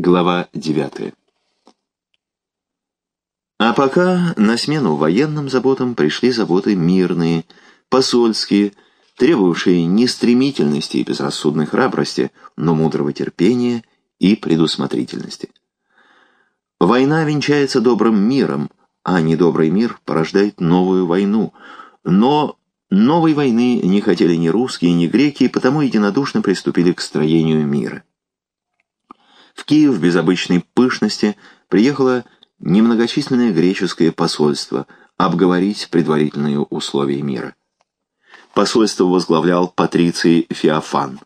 Глава 9. А пока на смену военным заботам пришли заботы мирные, посольские, требовавшие не стремительности и безрассудной храбрости, но мудрого терпения и предусмотрительности. Война венчается добрым миром, а недобрый мир порождает новую войну. Но новой войны не хотели ни русские, ни греки, и потому единодушно приступили к строению мира. В Киев без обычной пышности приехало немногочисленное греческое посольство обговорить предварительные условия мира. Посольство возглавлял Патриций Феофан,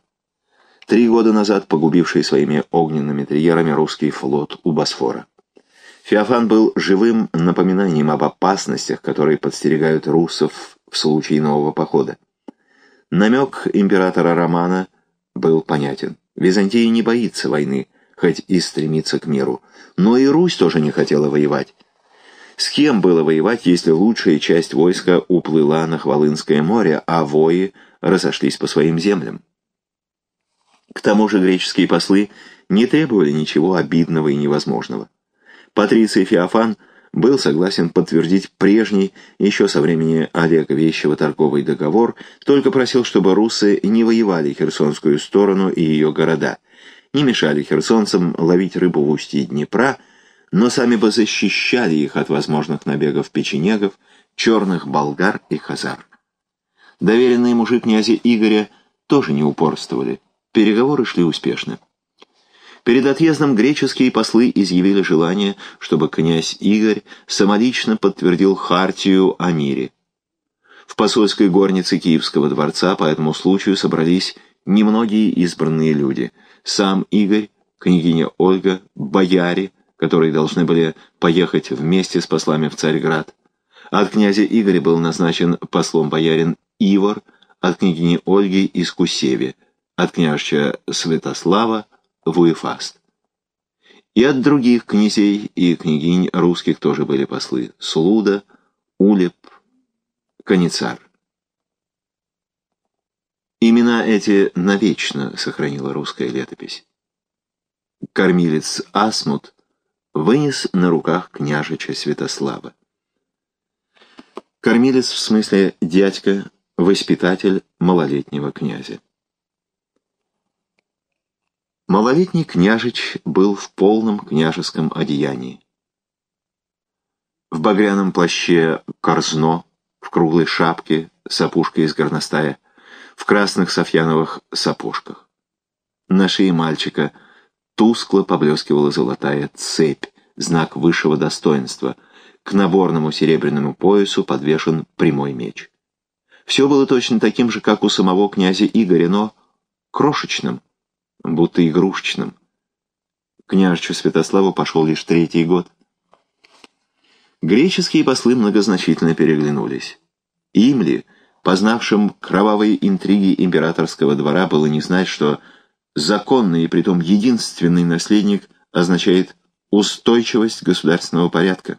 три года назад погубивший своими огненными триерами русский флот у Босфора. Феофан был живым напоминанием об опасностях, которые подстерегают русов в случае нового похода. Намек императора Романа был понятен. Византия не боится войны, хоть и стремится к миру. Но и Русь тоже не хотела воевать. С кем было воевать, если лучшая часть войска уплыла на Хвалынское море, а вои разошлись по своим землям? К тому же греческие послы не требовали ничего обидного и невозможного. Патриций Феофан был согласен подтвердить прежний, еще со времени Олега Вещего торговый договор, только просил, чтобы русы не воевали Херсонскую сторону и ее города – не мешали херсонцам ловить рыбу в устье Днепра, но сами бы защищали их от возможных набегов печенегов, черных болгар и хазар. Доверенные мужи князя Игоря тоже не упорствовали. Переговоры шли успешно. Перед отъездом греческие послы изъявили желание, чтобы князь Игорь самолично подтвердил хартию о мире. В посольской горнице Киевского дворца по этому случаю собрались немногие избранные люди. Сам Игорь, княгиня Ольга, бояре, которые должны были поехать вместе с послами в Царьград. От князя Игоря был назначен послом боярин Ивар, от княгини Ольги из Кусеви, от княжича Святослава Вуефаст. И от других князей и княгинь русских тоже были послы Слуда, Улеп, Каницар. Имена эти навечно сохранила русская летопись. Кормилец Асмут вынес на руках княжича Святослава. Кормилец в смысле дядька, воспитатель малолетнего князя. Малолетний княжич был в полном княжеском одеянии. В багряном плаще корзно, в круглой шапке с опушкой из горностая, в красных софьяновых сапожках. На шее мальчика тускло поблескивала золотая цепь, знак высшего достоинства. К наборному серебряному поясу подвешен прямой меч. Все было точно таким же, как у самого князя Игоря, но крошечным, будто игрушечным. Княжичу Святославу пошел лишь третий год. Греческие послы многозначительно переглянулись. Им ли, Познавшим кровавые интриги императорского двора было не знать, что законный и притом единственный наследник означает устойчивость государственного порядка.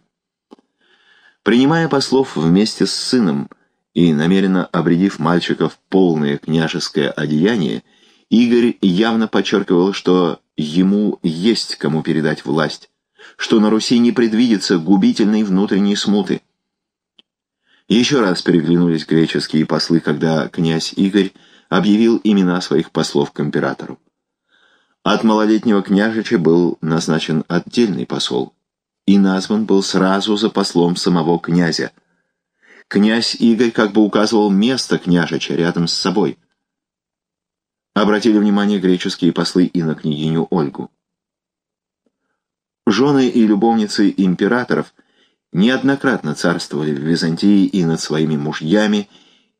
Принимая послов вместе с сыном и намеренно обредив мальчика в полное княжеское одеяние, Игорь явно подчеркивал, что ему есть кому передать власть, что на Руси не предвидится губительной внутренней смуты. Еще раз переглянулись греческие послы, когда князь Игорь объявил имена своих послов к императору. От малолетнего княжича был назначен отдельный посол и назван был сразу за послом самого князя. Князь Игорь как бы указывал место княжича рядом с собой. Обратили внимание греческие послы и на княгиню Ольгу. Жены и любовницы императоров неоднократно царствовали в Византии и над своими мужьями,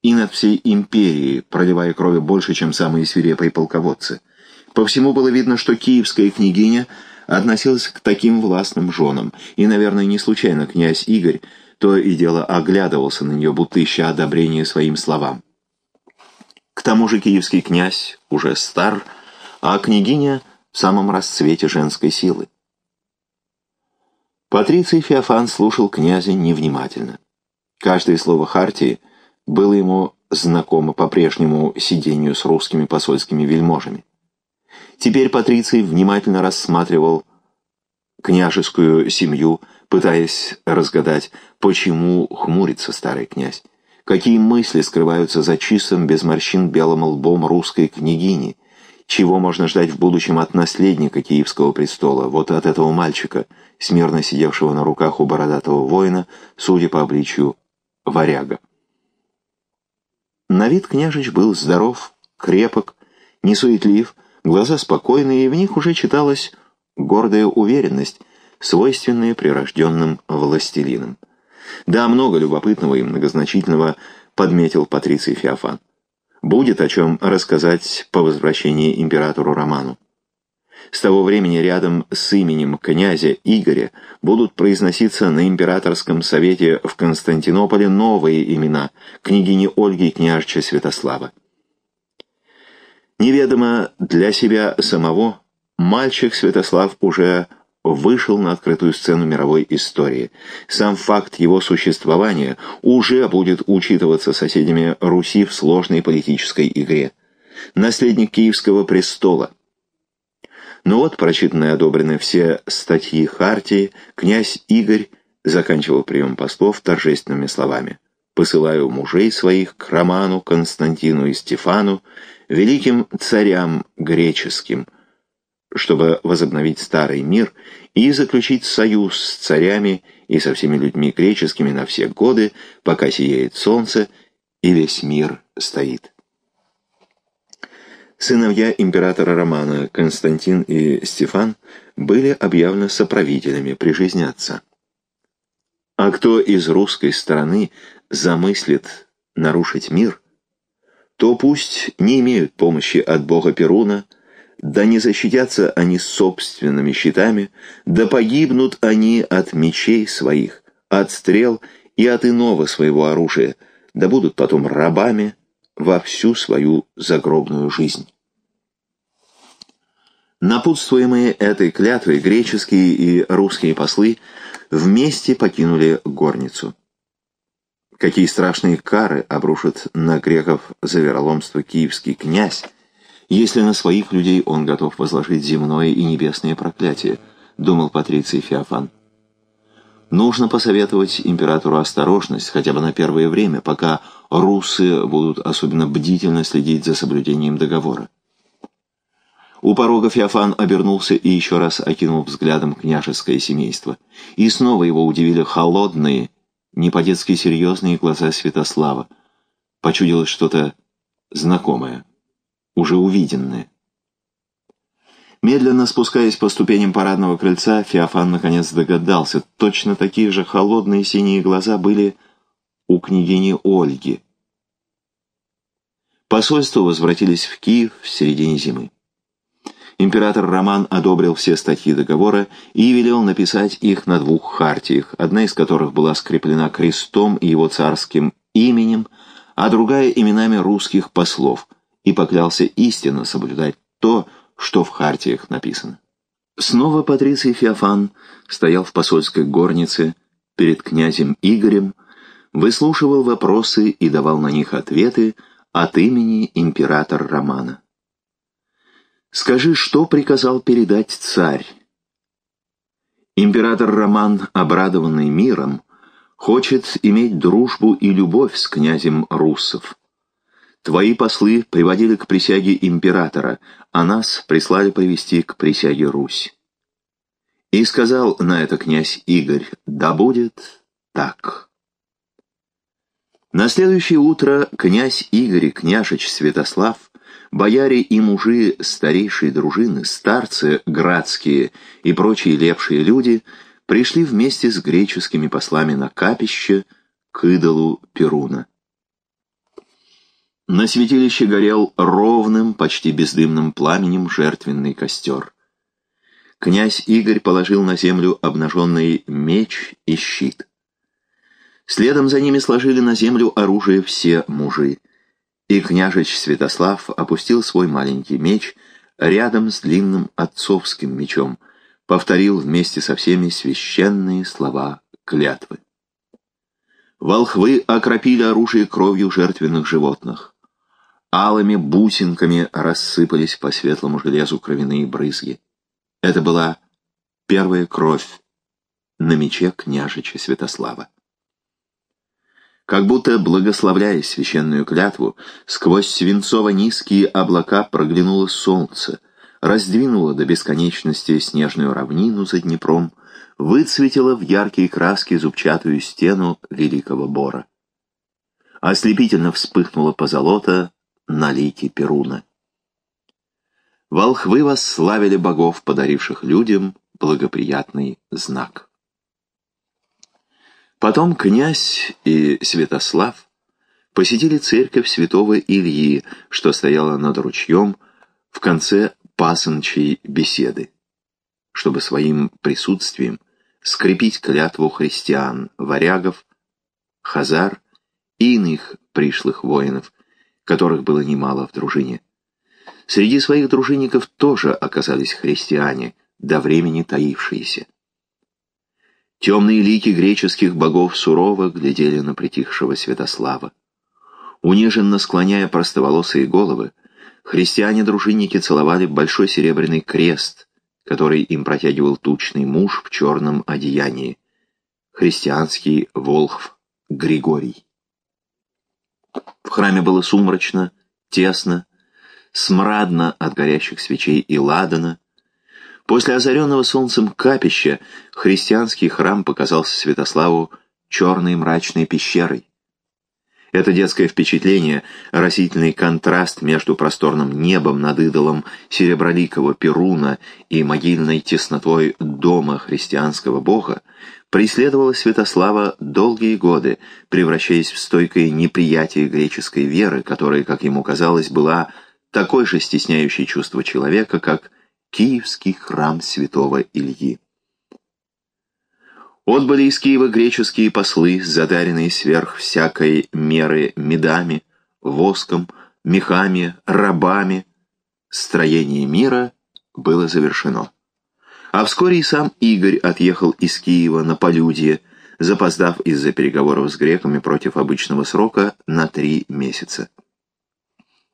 и над всей империей, проливая крови больше, чем самые свирепые полководцы. По всему было видно, что киевская княгиня относилась к таким властным женам, и, наверное, не случайно князь Игорь то и дело оглядывался на нее, будто ища одобрения своим словам. К тому же киевский князь уже стар, а княгиня в самом расцвете женской силы. Патриций Феофан слушал князя невнимательно. Каждое слово Хартии было ему знакомо по прежнему сидению с русскими посольскими вельможами. Теперь Патриций внимательно рассматривал княжескую семью, пытаясь разгадать, почему хмурится старый князь. Какие мысли скрываются за чистым, без морщин белым лбом русской княгини? Чего можно ждать в будущем от наследника Киевского престола, вот от этого мальчика, смирно сидевшего на руках у бородатого воина, судя по обличию, варяга? На вид княжич был здоров, крепок, несуетлив, глаза спокойные, и в них уже читалась гордая уверенность, свойственная прирожденным властелинам. Да, много любопытного и многозначительного подметил Патриций Феофан. Будет о чем рассказать по возвращении императору Роману. С того времени рядом с именем князя Игоря будут произноситься на императорском совете в Константинополе новые имена княгини Ольги и княжича Святослава. Неведомо для себя самого, мальчик Святослав уже вышел на открытую сцену мировой истории. Сам факт его существования уже будет учитываться соседями Руси в сложной политической игре. Наследник Киевского престола. Но вот прочитаны и одобрены все статьи Хартии, князь Игорь заканчивал прием послов торжественными словами. «Посылаю мужей своих к Роману, Константину и Стефану, великим царям греческим, чтобы возобновить старый мир и заключить союз с царями и со всеми людьми греческими на все годы, пока сияет солнце и весь мир стоит. Сыновья императора Романа Константин и Стефан были объявлены соправителями при жизни отца. А кто из русской стороны замыслит нарушить мир, то пусть не имеют помощи от бога Перуна, да не защитятся они собственными щитами, да погибнут они от мечей своих, от стрел и от иного своего оружия, да будут потом рабами во всю свою загробную жизнь. Напутствуемые этой клятвой греческие и русские послы вместе покинули горницу. Какие страшные кары обрушит на греков за вероломство киевский князь, если на своих людей он готов возложить земное и небесное проклятие, думал Патриций Феофан. Нужно посоветовать императору осторожность, хотя бы на первое время, пока русы будут особенно бдительно следить за соблюдением договора. У порога Феофан обернулся и еще раз окинул взглядом княжеское семейство. И снова его удивили холодные, не по-детски серьезные глаза Святослава. Почудилось что-то знакомое уже увиденное. Медленно спускаясь по ступеням парадного крыльца, Феофан наконец догадался, точно такие же холодные синие глаза были у княгини Ольги. Посольства возвратились в Киев в середине зимы. Император Роман одобрил все статьи договора и велел написать их на двух хартиях, одна из которых была скреплена крестом и его царским именем, а другая именами русских послов – и поклялся истинно соблюдать то, что в хартиях написано. Снова Патриций Феофан стоял в посольской горнице перед князем Игорем, выслушивал вопросы и давал на них ответы от имени императора Романа. «Скажи, что приказал передать царь?» Император Роман, обрадованный миром, хочет иметь дружбу и любовь с князем Руссов. Твои послы приводили к присяге императора, а нас прислали привести к присяге Русь. И сказал на это князь Игорь, да будет так. На следующее утро князь Игорь и княжич Святослав, бояре и мужи старейшей дружины, старцы градские и прочие лепшие люди пришли вместе с греческими послами на капище к идолу Перуна. На святилище горел ровным, почти бездымным пламенем жертвенный костер. Князь Игорь положил на землю обнаженный меч и щит. Следом за ними сложили на землю оружие все мужи, и княжич Святослав опустил свой маленький меч рядом с длинным отцовским мечом, повторил вместе со всеми священные слова клятвы. Волхвы окропили оружие кровью жертвенных животных. Алыми бусинками рассыпались по светлому железу кровяные брызги. Это была первая кровь на мече княжича Святослава. Как будто благословляя священную клятву, сквозь свинцово-низкие облака проглянуло солнце, раздвинуло до бесконечности снежную равнину за Днепром, выцветило в яркие краски зубчатую стену Великого Бора. Ослепительно вспыхнуло позолота на лике Перуна. Волхвы восславили богов, подаривших людям благоприятный знак. Потом князь и Святослав посетили церковь святого Ильи, что стояла над ручьем в конце пасынчей беседы, чтобы своим присутствием скрепить клятву христиан, варягов, хазар и иных пришлых воинов, которых было немало в дружине. Среди своих дружинников тоже оказались христиане, до времени таившиеся. Темные лики греческих богов сурово глядели на притихшего Святослава. Униженно склоняя простоволосые головы, христиане-дружинники целовали большой серебряный крест, который им протягивал тучный муж в черном одеянии, христианский волхв Григорий. В храме было сумрачно, тесно, смрадно от горящих свечей и ладана, После озаренного солнцем капища христианский храм показался Святославу черной мрачной пещерой. Это детское впечатление, растительный контраст между просторным небом над идолом сереброликого Перуна и могильной теснотой дома христианского бога преследовало Святослава долгие годы, превращаясь в стойкое неприятие греческой веры, которая, как ему казалось, была такой же стесняющей чувство человека, как Киевский храм святого Ильи. Отбыли из Киева греческие послы, задаренные сверх всякой меры медами, воском, мехами, рабами. Строение мира было завершено. А вскоре и сам Игорь отъехал из Киева на полюдье, запоздав из-за переговоров с греками против обычного срока на три месяца.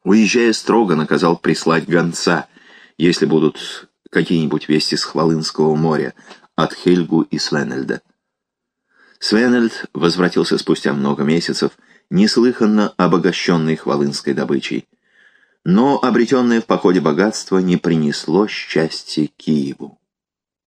Уезжая строго, наказал прислать гонца — если будут какие-нибудь вести с Хвалынского моря от Хельгу и Свенельда. Свенельд возвратился спустя много месяцев, неслыханно обогащенный хвалынской добычей. Но обретенное в походе богатство не принесло счастья Киеву.